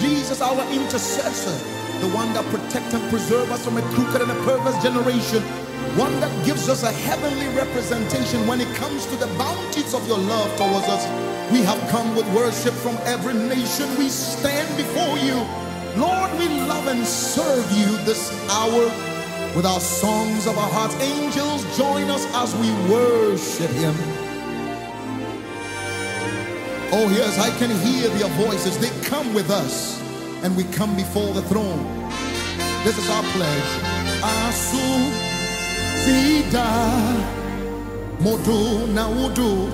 Jesus, our intercessor, the one that protects and preserves us from a crooked and a perverse generation, one that gives us a heavenly representation when it comes to the bounties of your love towards us. We have come with worship from every nation. We stand before you. Lord, we love and serve you this hour with our songs of our hearts. Angels, join us as we worship him. Oh, yes, I can hear their voices. They come with us, and we come before the throne. This is our pledge. Asu Zida Modu Naudu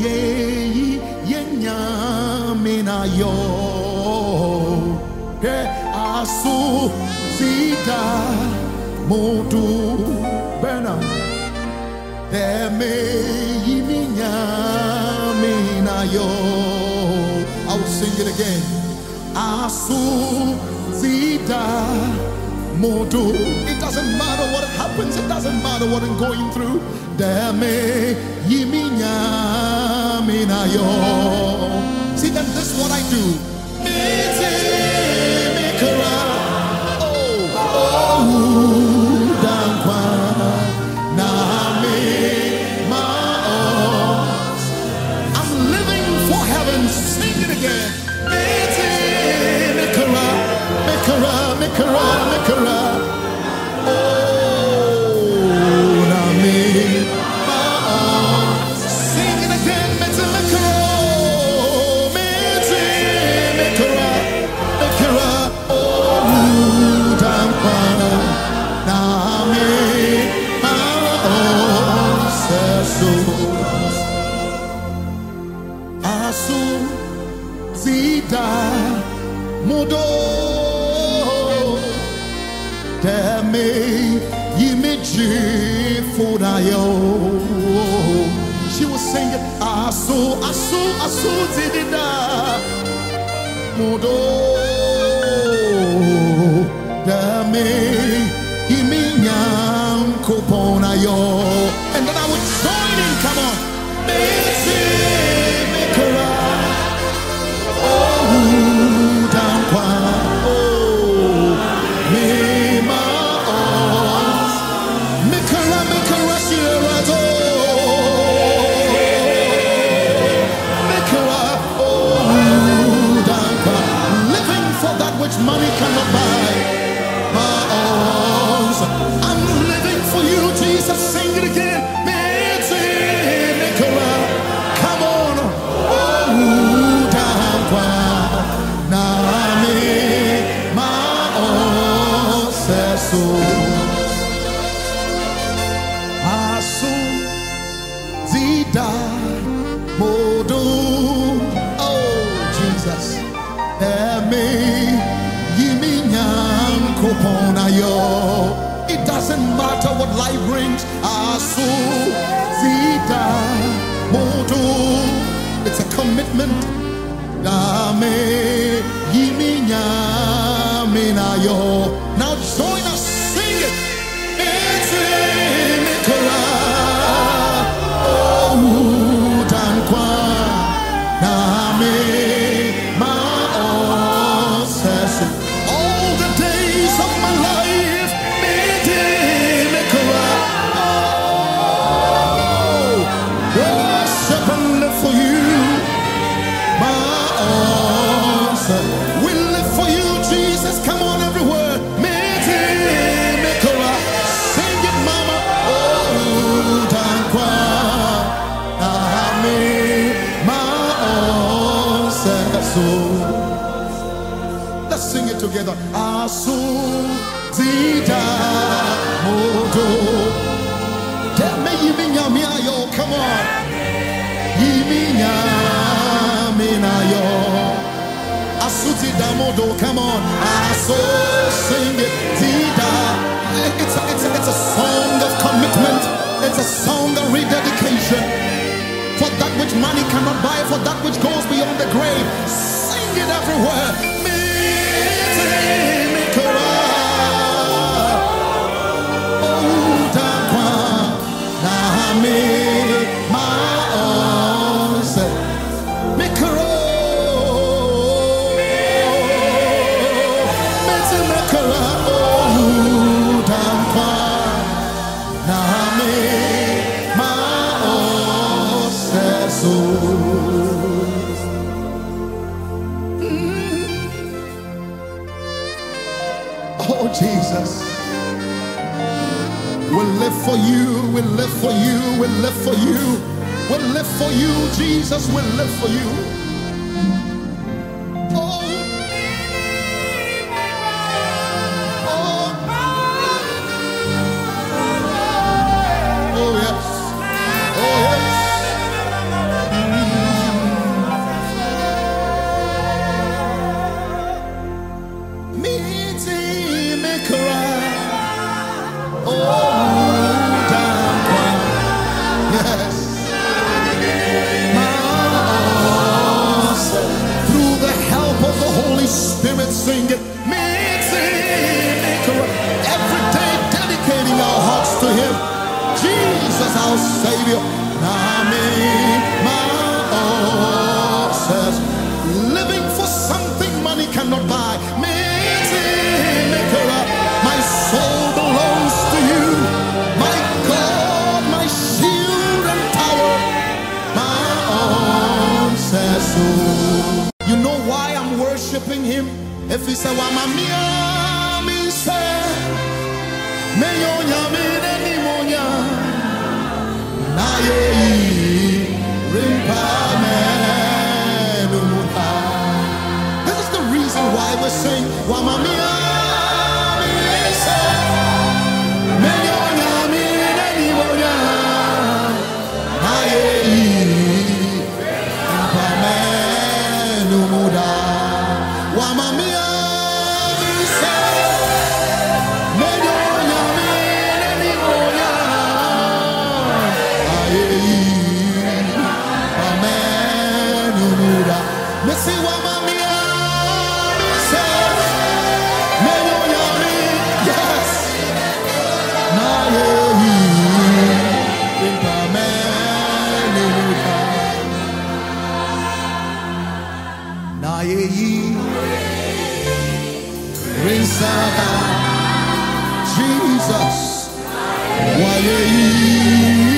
Ye Yenya Minayo Asu Zida Modu Bena Deme Yiminya yo. I will sing it again. Asu zida modu. It doesn't matter what happens. It doesn't matter what I'm going through. Deme yiminya yo. See, then this is what I do. Oh, oh. She Ayei, Jesus, Ayei.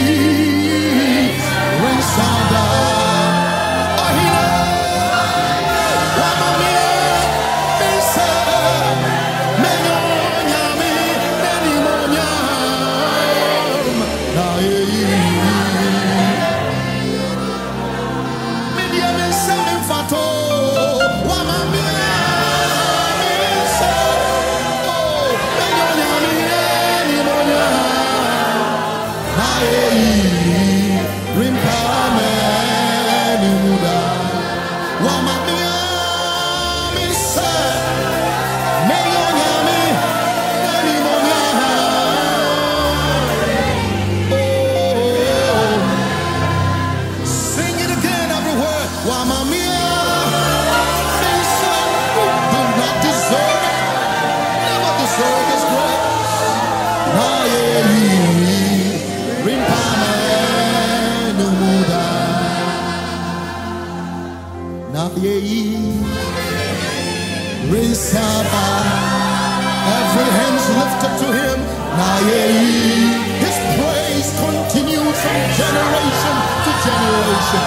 His praise continues from generation to generation.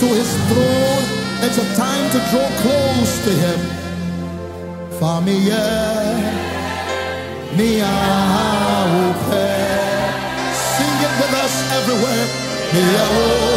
to his throne. It's a time to draw close to him. Familia mia. Sing it with us everywhere. Mia o.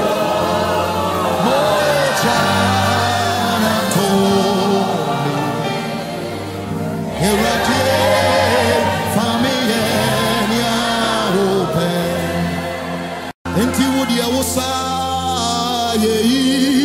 Musa, yeah, yeah.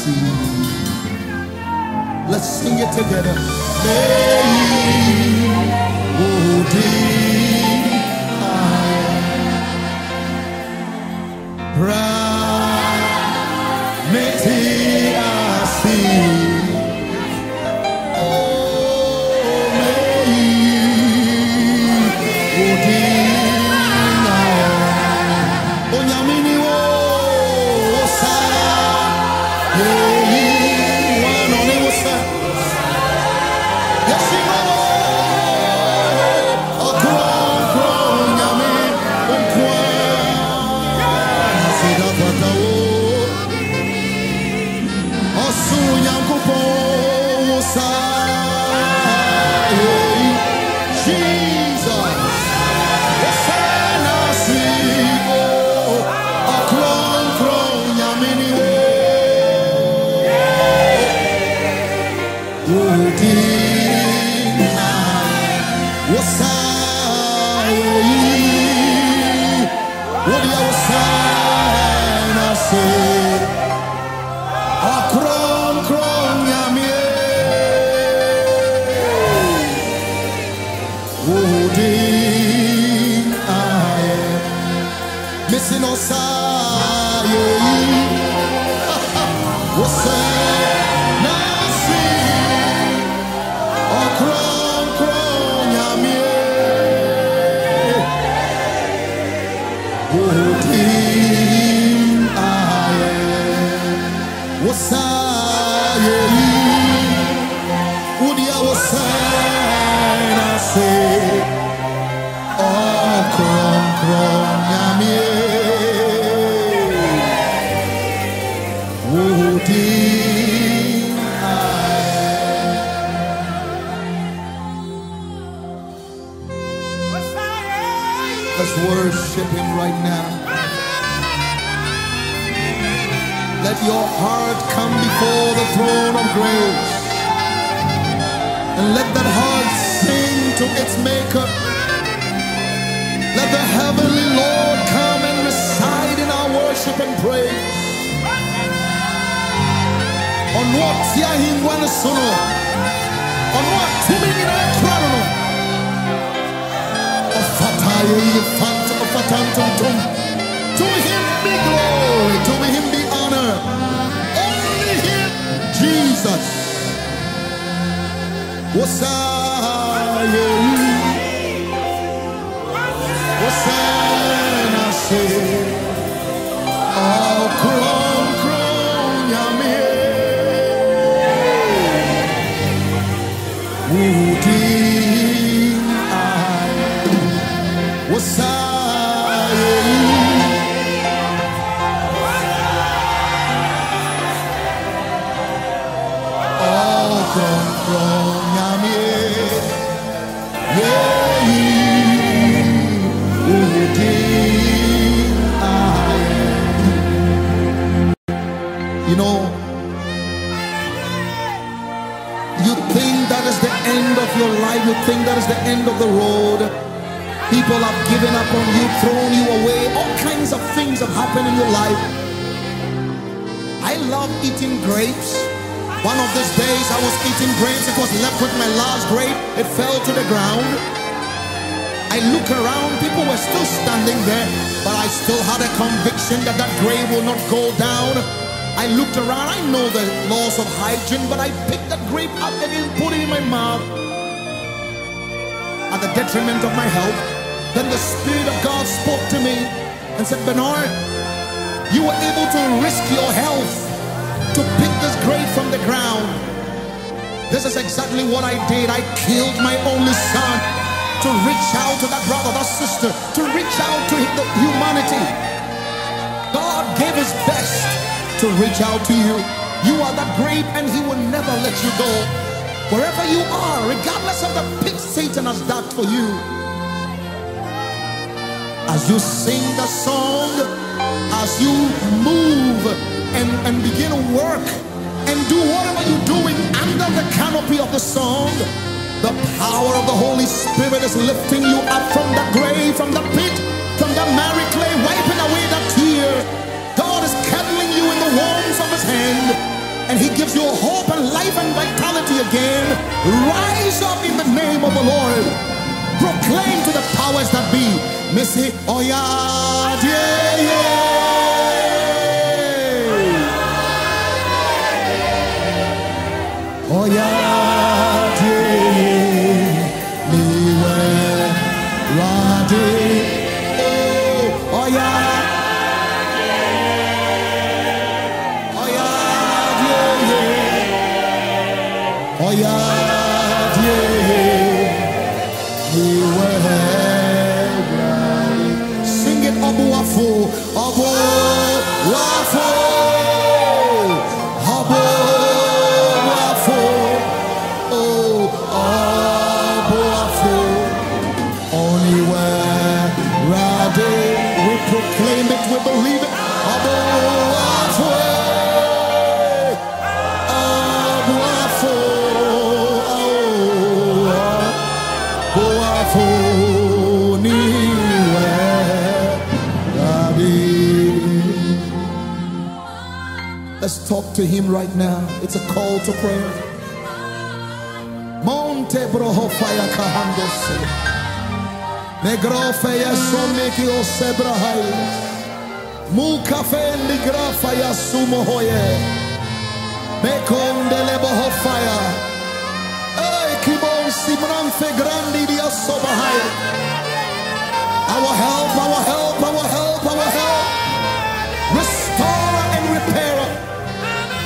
sea. Let's sing it together. May oh deep, I Sono. To him be glory, to him be honor. Only him, Jesus. Wasaye. Wasana you think that is the end of the road. People have given up on you, thrown you away. All kinds of things have happened in your life. I love eating grapes. One of these days I was eating grapes. It was left with my last grape. It fell to the ground. I look around, people were still standing there, but I still had a conviction that that grape will not go down. I looked around, I know the laws of hygiene, but I picked that grape up and put it in my mouth at the detriment of my health. Then the Spirit of God spoke to me and said, Bernard, you were able to risk your health to pick this grave from the ground. This is exactly what I did. I killed my only son to reach out to that brother, that sister, to reach out to humanity. God gave his best to reach out to you. You are that grape and he will never let you go. Wherever you are, regardless of the pit Satan has dug for you. As you sing the song, as you move and, and begin to work and do whatever you're doing under the canopy of the song, the power of the Holy Spirit is lifting you up from the grave, from the pit, from the miry clay, wiping away the tear. God is cuddling you in the warmth of his hand, and he gives you hope and life and vitality again. Rise up in the name of the Lord. Proclaim to the powers that be. Missy, oh yeah, yeah. Oh to him right now. It's a call to prayer. Monte brohofaya kahandose. Negrofeya someki o sebrahai. Mukafe ligrafaya sumohoye. Mekondele bohofaya. Ey kibon simran fe grandi dia sobahai. Our help, our help, our help, our help.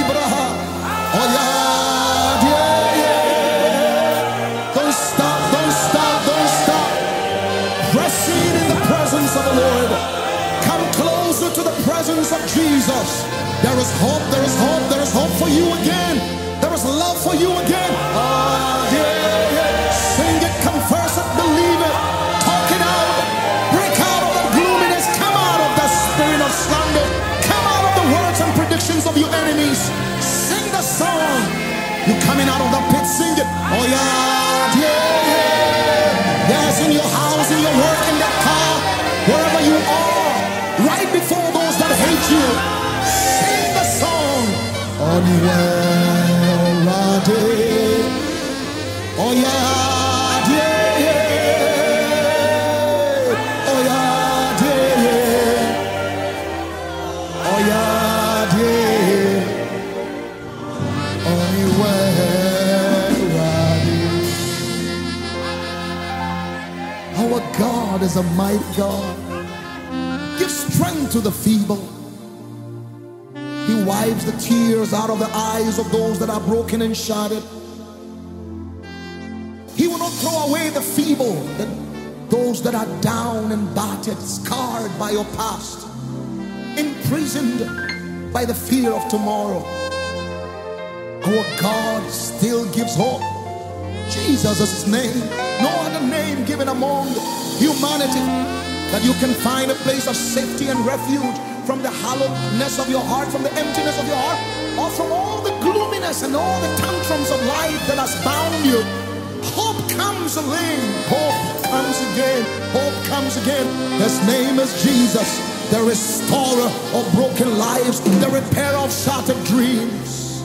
ibraha. Oh. Don't stop, don't stop, don't stop. Pressing in the presence of the Lord. Come closer to the presence of Jesus. There is hope, there is hope, there is hope for you again. Oh yeah. Yes, in your house, in your work, in that car, wherever you are, right before those that hate you, sing the song. Oh yeah, is a mighty God. Give strength to the feeble. He wipes the tears out of the eyes of those that are broken and shattered. He will not throw away the feeble, the, those that are down and battered, scarred by your past, imprisoned by the fear of tomorrow. Our God still gives hope. Jesus is his name. No other name given among humanity that you can find a place of safety and refuge from the hollowness of your heart, from the emptiness of your heart, or from all the gloominess and all the tantrums of life that has bound you. Hope comes again. Hope comes again. Hope comes again. His name is Jesus, the restorer of broken lives, the repairer of shattered dreams.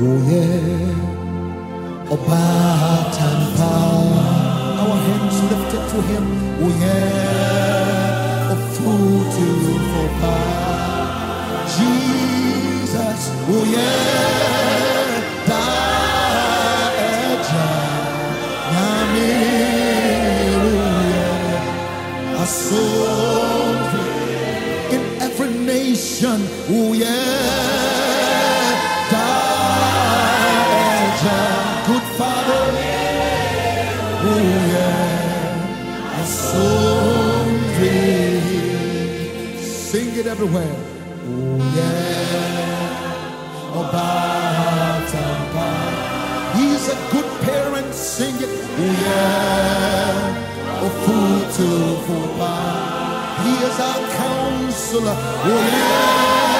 Oh yeah, Obatampa. Our hands lifted to Him. Oh yeah, everywhere. Oh yeah. He's a good parent. Sing it. Oh yeah, oh food to food. He is our counselor. Oh yeah,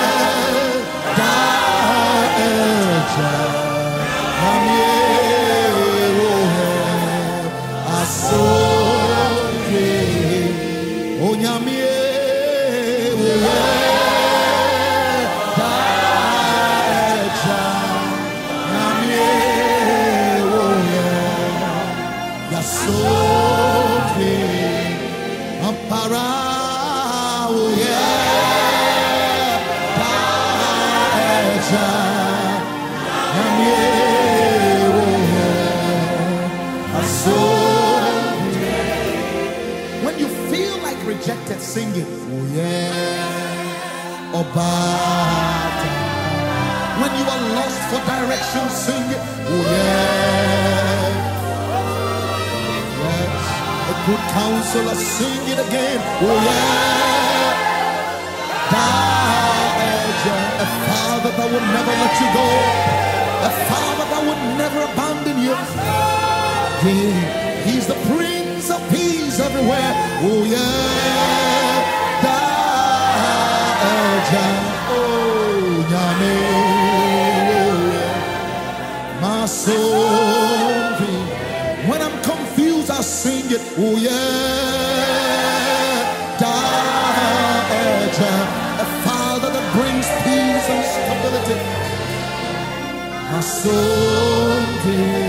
Daeja. Eh, Namie, oh yeah. Asomdwe, sing it. Oh yeah. Obata. When you are lost for direction, sing it. Oh yeah. Yes. A good counselor, sing it again. Oh yeah. Daeja. A father that would never let you go. A father that would never abandon you. He- He's the Prince of Peace everywhere. Oh yeah, da, oh, yame, my soul. When I'm confused, I sing it. Oh yeah, da, a Father that brings peace and stability. My soul.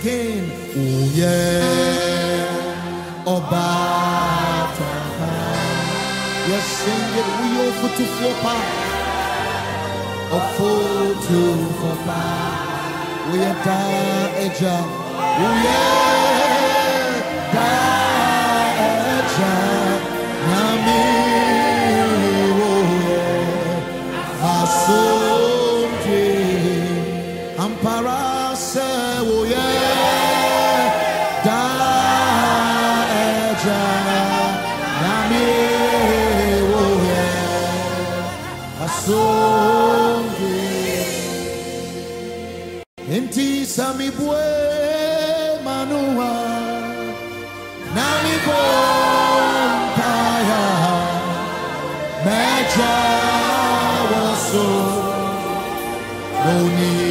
again. Oh yeah, Obata. Yes, sing it. We offer to flopa. A full to flopa. We are da eja. Oh yeah. Rabboni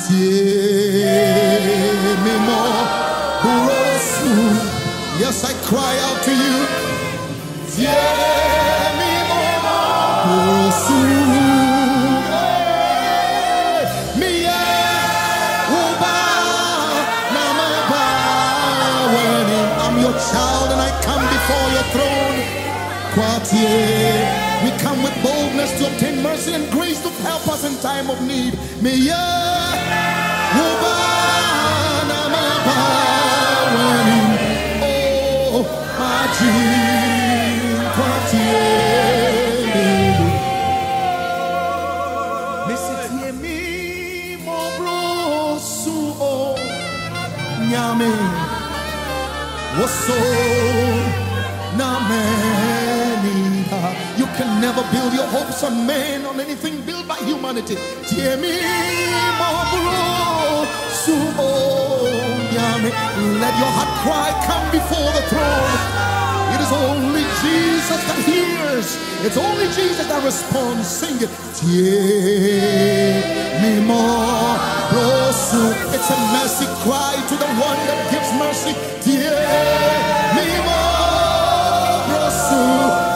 tie me more. Yes, I cry out to you. Tie me more. Child, and I come before your throne. Quartier. We come with boldness to obtain mercy and grace to help us in time of need. May Never build your hopes on man, on anything built by humanity. Let your heart cry come before the throne. It is only Jesus that hears. It's only Jesus that responds. Sing it. It's a mercy cry to the one that gives mercy. It's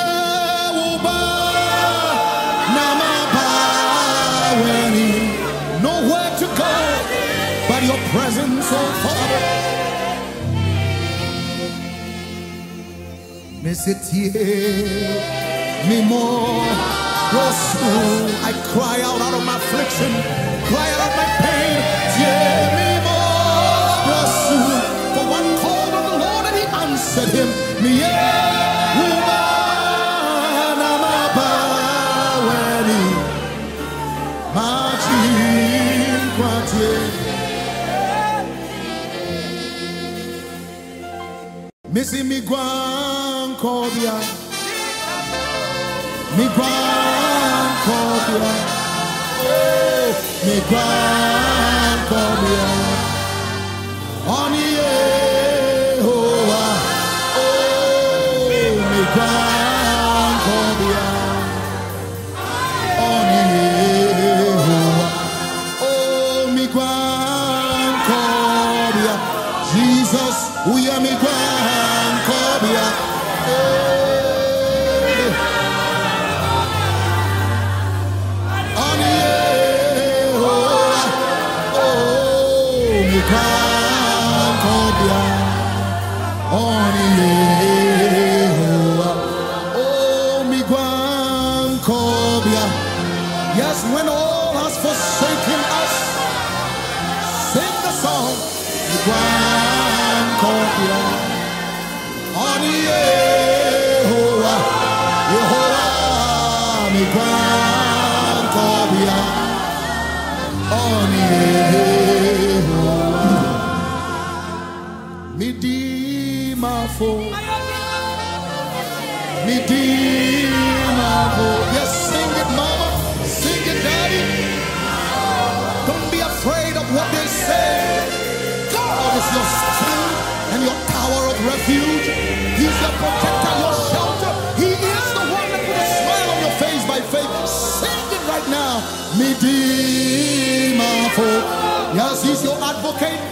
Mesitie mimo rosu. I cry out out of my affliction, cry out of my pain. Tie mimo rosu. For one called on the Lord and he answered him. Kwatie. Missy mi guan kobia. Mi kobia. Oh, mi guan kobia. Oni Yehovah. Oh, mi guan your strength and your tower of refuge. He's your protector, your Sing it right now. Midimavo. Yes, he's your advocate.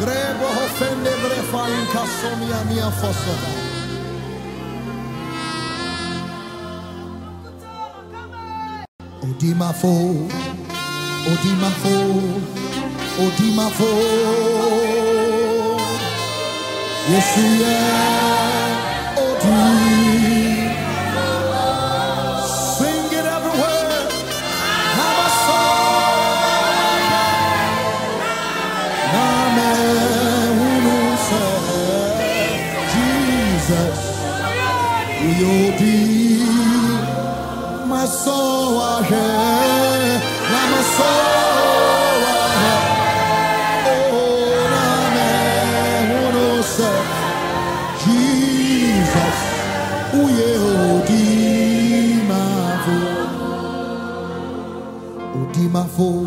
Grebo hofende brefa in casomia mia fossa. Odimafo, Odimafo, Odimafo. Yes, yeah, Odimafo,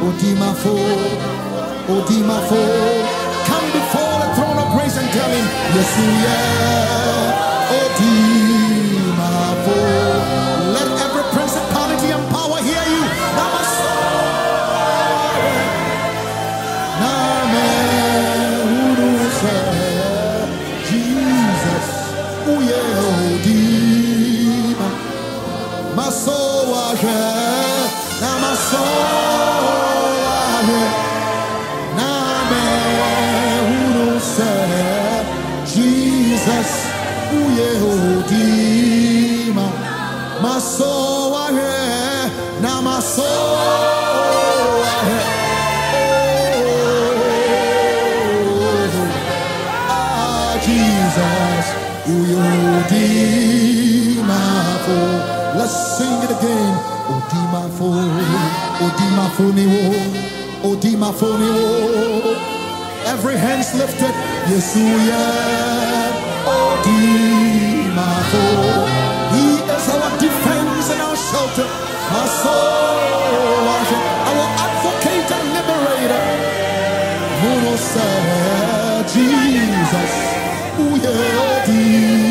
Odimafo, Odimafo. Come before the throne of grace and tell him, yes, you are. Jesus. Uyodimafo. Let's sing it again. Odimafo. Odimafo niwo. Odimafo niwo. Every hand's lifted. Yesuya. Odimafo. He is our defense and our shelter. Our soul. Our advocate and liberator. Who said Jesus? Ooh,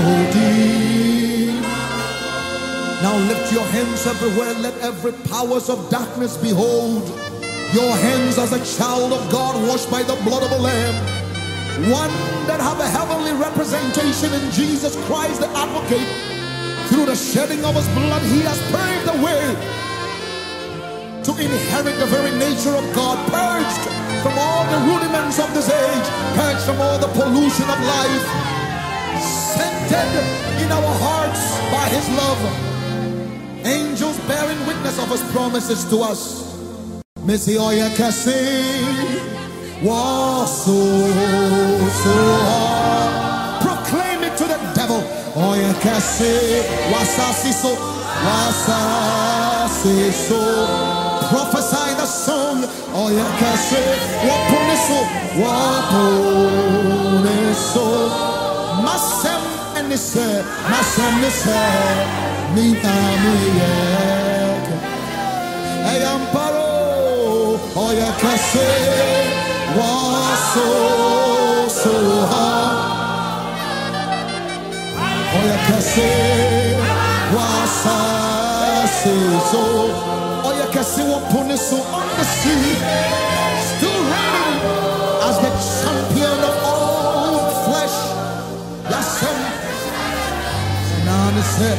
Uyodi. Now lift your hands everywhere. Let every powers of darkness behold your hands as a child of God washed by the blood of a Lamb. One that have a heavenly representation in Jesus Christ, the advocate. Through the shedding of his blood, he has paved the way to inherit the very nature of God, purged from all the rudiments of this age, purged from all the pollution of life, centered in our hearts by his love. Angels bearing witness of his promises to us. Missy Oya Kasi was so so hard. Proclaim it to the devil. Oya Kasi wasasi so wasasi so. Prophesy the song. Oya Kasi wapuniso wapuniso. Masem enise masem nise minta miyeke. Eyamparo oya kase waso so ha oya kase wasa se so oya kase wapone so on the sea still reigning as the nane se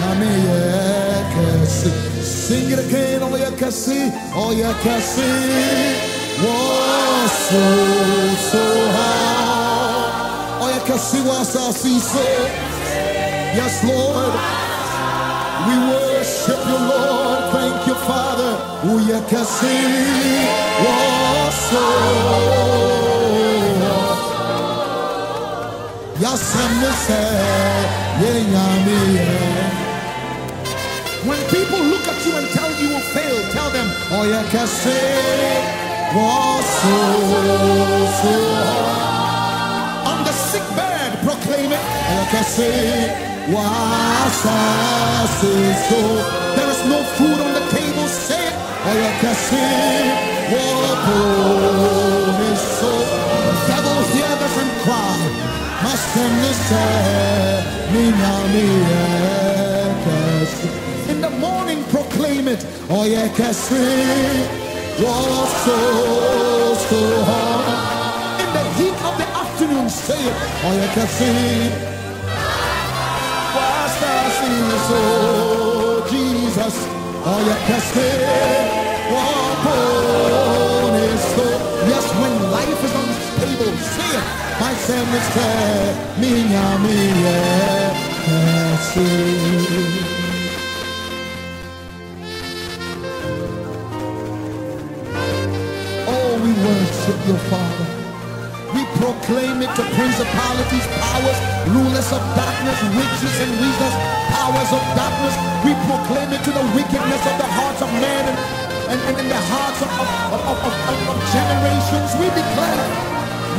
name yekesi sing it again oh yekesi oh yekesi was so so high oh yekesi was so yes lord. We worship you lord. Thank you father. Oh yekesi was so When people look at you and tell you will fail, tell them, Oh, yeah, was so, so. On the sick bed, proclaim it. Oh, yeah, can say, was so. There is no food on the table, say it. Oh, yeah, say, was so. Devil, this and cry. In the morning, proclaim it. Oh, yeah, Cassie was so, so hard. In the heat of the afternoon, say it. Oh, yeah, Cassie was so Jesus. Oh, yeah, Cassie was so. Yes, when life is unstable, say it. Son is there, minha minha Oh, we worship your Father. We proclaim it to principalities, powers, rulers of darkness, witches and wizards, powers of darkness. We proclaim it to the wickedness of the hearts of men and, and, and in the hearts of, of, of, of, of, of generations. We declare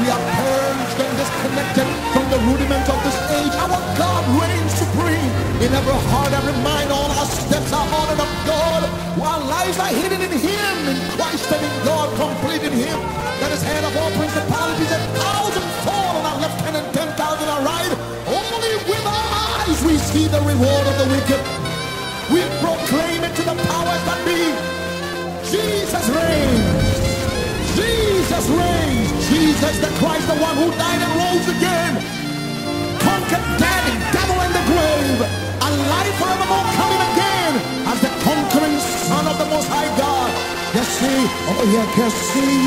we are purged and disconnected from the rudiment of this age. Our God reigns supreme in every heart, every mind. All our steps are ordered of God. Our lives are hidden in Him, in Christ and in God, complete in Him. That is head of all principalities. A thousand fall on our left hand and ten thousand on our right. Only with our eyes we see the reward of the wicked. We proclaim it to the powers that be. Jesus reigns. Jesus reigns. Jesus the Christ, the one who died and rose again. Conquered death, devil, and the grave. Alive forevermore, coming again as the conquering Son of the Most High God. Yes, see, oh yeah, can see.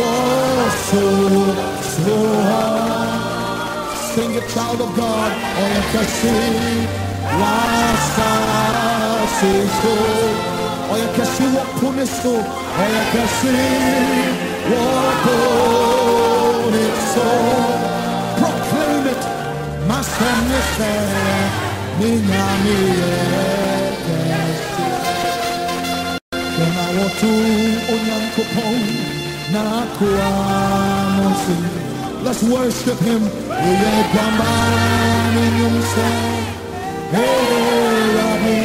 Lord, so, so high. Sing it, child of God. Oh yeah, can see. Last, last, so. Yeah, can see what. What on it so. Proclaim it. My son is there. Me, yeah. Kena watu onyankopon na kuamosi. Let's worship him. Uye kwamba ni nyumse. Hey, Rabbi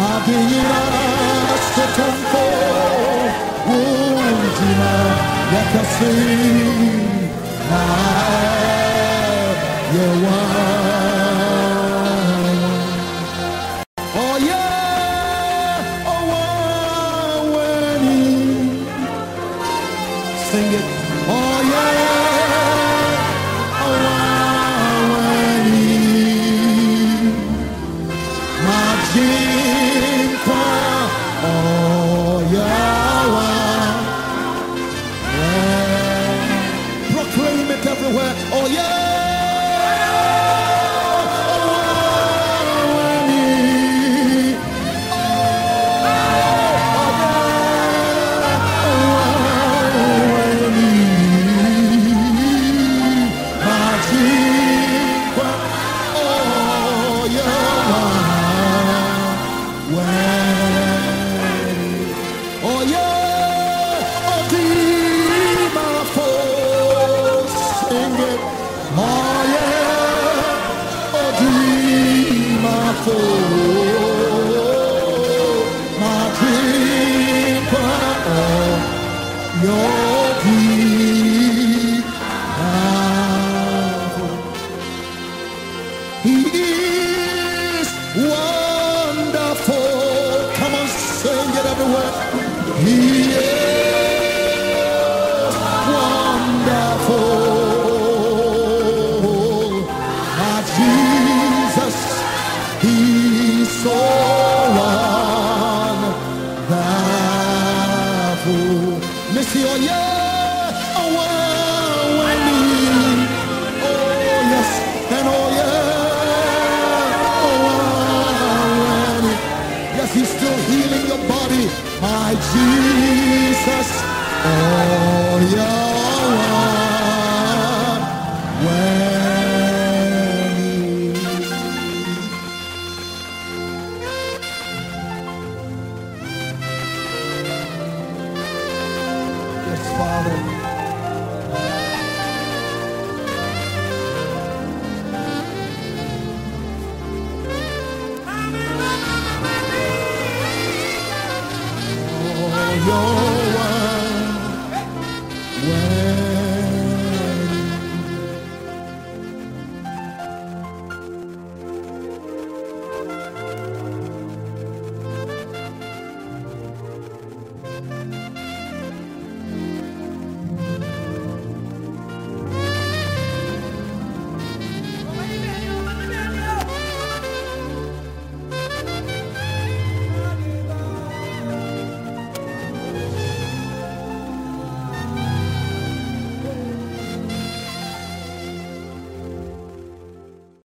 onyankopɔn na akoa musinje ekama ne nwum sɛ ewurade nyankopɔn ade nyinaa sotomfo wongyina yɛkɛse na yɛwa